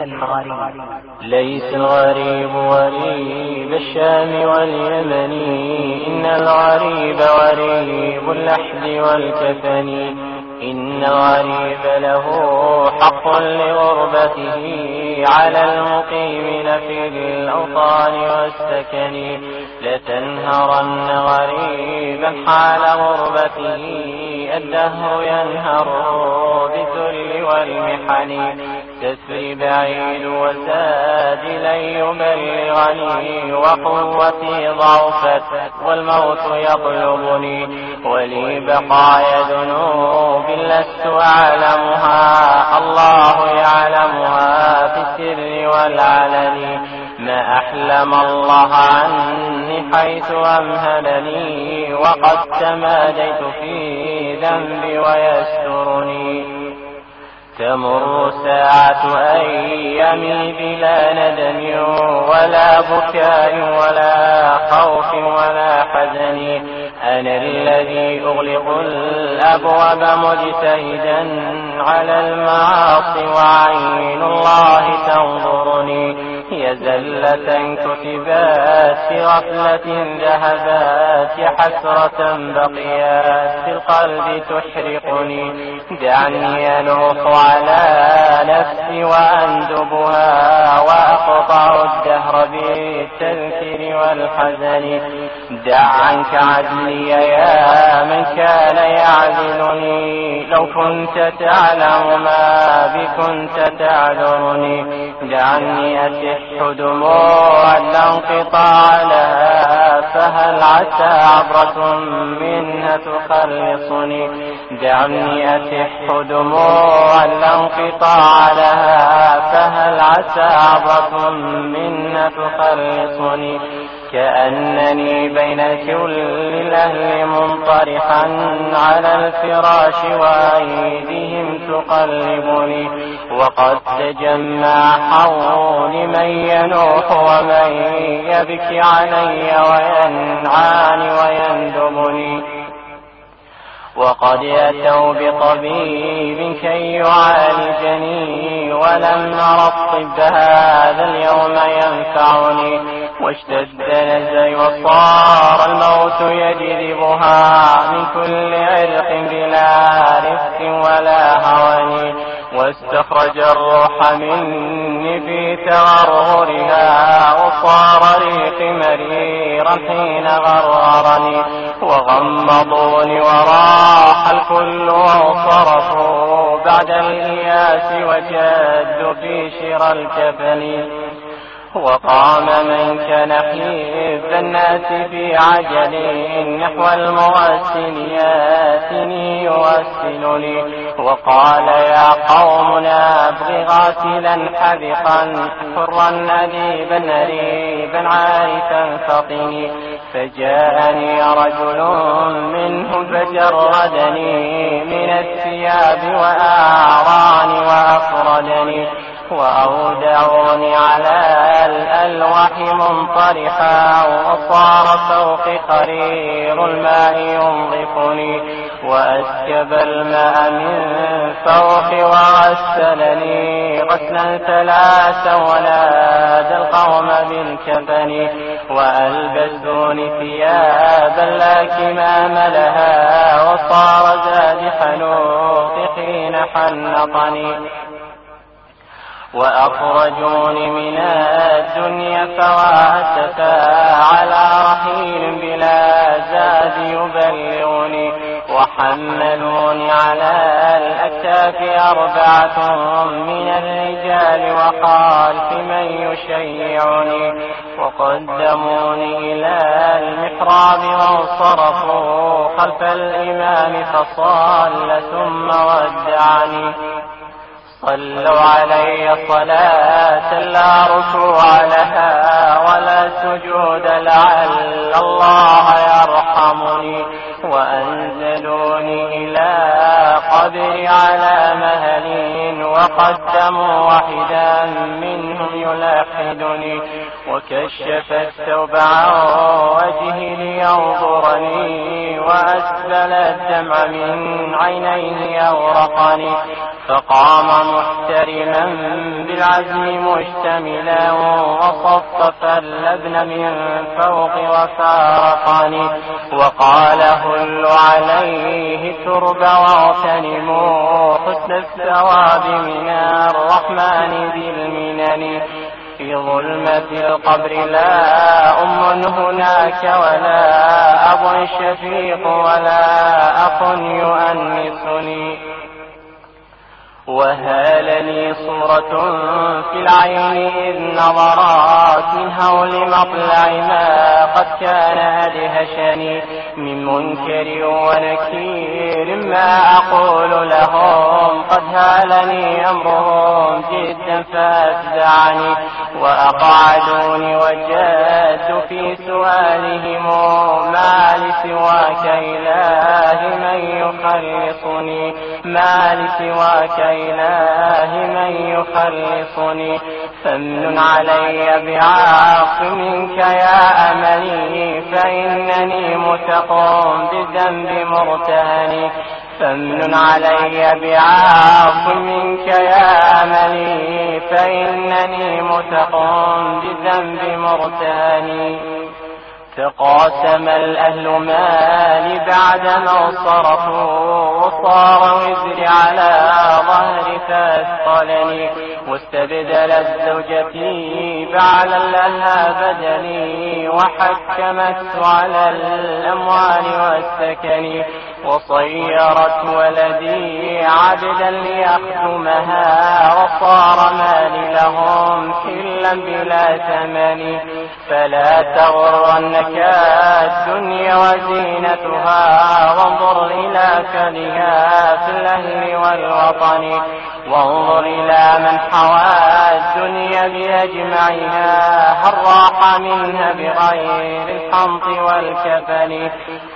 الغريب. ليس الغريب غريب الشام واليمن. إن الغريب غريب اللحد والكفن. إن الغريب له حق لغربته. على المقيمين في الأوطان والسكن. لتنهرن غريبا حال غربته. الدهر ينهر بالذل والمحن. كسري بعيد وساد لن يبلغني وقوتي ضعفت والموت يطلبني ولي بقايا ذنوب لست أعلمها. الله يعلمها في السر والعلن. ما أحلم الله عني حيث أمهلني وقد تماديت في ذنبي ويسترني تمر ساعة أيامي بلا ندم ولا بكاء ولا خوف ولا حزن. أنا الذي أغلق الأبواب مجتهدا على المعاصي وعين الله تنظرني زلة كتبات في غفلة ذهبات حسرة بقيات في القلب تحرقني. دعني أنوح على نفسي وأندبها وأقطع الدهر بالتذكير والحزن. دع عنك عدلي يا من كان يعذلني لو كنت تعلم ما بكنت تعذرني دعني أتح دموعا لا انقطاع لها. فهل عسى عبرة منها تخلصني؟ دعني أتح دموعا لا انقطاع لها. فهل عسى عبرة منها تخلصني؟ كأنني بين كل الأهل منطرحا على الفراش وأيديهم تقلبني. وقد تجمع حولي من ينوح ومن يبكي علي وينعاني ويندبني. وقد أتوا بطبيب كي يعالجني ولم أر الطب هذا اليوم ينفعني. واشتد نزي وصار الموت يجذبها من كل عرق بلا رفق ولا هوان واستخرج الروح مني في تغرغرها وصار ريقي مريرا حين غررني وغمضوني وراح الكل وانصرفوا بعد الإياس وجدوا في شرى الكفن وقام من كان حيف الناس في عجل نحو المغسل ياتني يغسلني وقال يا قوم لا ابغي غاسلا حذقا حرا أديبا نريبا عارفا فطني فجاءني رجل منهم فجردني من الثياب وأعراني وأفردني. وأودعوني على الألواح منطرحا وصار فوق قرير الماء ينظفني وأسكب الماء من فوق وغسلني غسلا ثلاثا ونادى القوم بالكفن وألبسوني ثيابا لا كمام لها وصار زاد حنوق حين حنطني وأخرجوني من الدنيا فواسفا على رحيل بلا زاد يبلغني وحملوني على الأكتاف أربعة من الرجال وخالف من يشيعني وقدموني إلى المحراب وانصرفوا خلف الإمام فصال ثم ودعني صلوا علي صلاة لا ركوع لها ولا سجود لعل الله يرحمني وأنزلوني إلى قبري على مهل وقدموا واحدا منهم يلاحدني وكشف الثوب عن وجهي لينظرني وأسبل الدمع من عينيه أورقني فقام محترما بالعزم مشتملا وصفف اللبن من فوق وفارقني وقال هل عليه ترب واغتنموا حسن الثواب من الرحمن ذي المنن في ظلمة القبر لا أم هناك ولا أب شفيق ولا أخ يؤنسني وهالني صورة في العين إذ نظرات من هول مطلع ما قد كان أدهشني من منكر ونكير ما أقول لهم قد هالني أمرهم جدا فأفزعني وأقعدوني وجدت في سؤالهم ما لسواك من يخلصني. ما لسواك إله من يخلصني. فمن علي بعاق منك يا أملي فإنني متقوم بذنب مرتهني فمن علي بعاق منك يا أملي فإنني متقوم بذنب مرتهني تقاسم الأهل مالي بعدما انصرفوا وصار وزري على ظهري فاثقلني واستبدل الزوجتي بعلا لها بدني وحكمت على الأموال والسكن. وصيرت ولدي عبدا ليخدمها وصار مالي لهم كلا بلا ثمن. فلا تغرنك الدنيا وزينتها وانظر إلى في الأهل والوطن وانظر إلى من حوى الدنيا بأجمعها هل راح منها بغير الحنط والكفن؟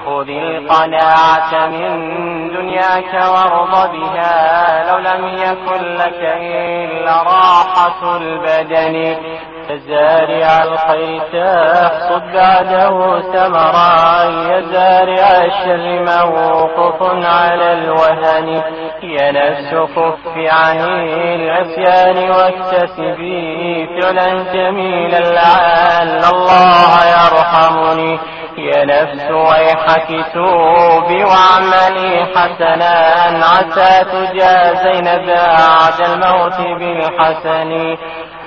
خذ القناعة من دنياك وارض بها لو لم يكن لك إلا راحة البدن. زارع الخير تحصد بعده ثمرا. يا زارع الشر موقف على الوهن. يا نفس كف عن العصيان واكتسبي فعلا جميلا لعل الله يرحمني. يا نفس ويحك توبي واعملي حسنا. عسى تجازين بعد الموت بالحسن.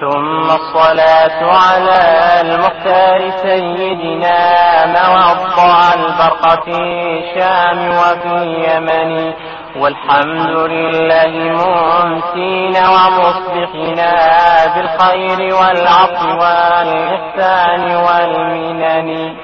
ثم الصلاة على المختار سيدنا موضع البرق في الشام وفي يمن. والحمد لله ممسين ومصبحنا بالخير والعفو والإحسان والمنن.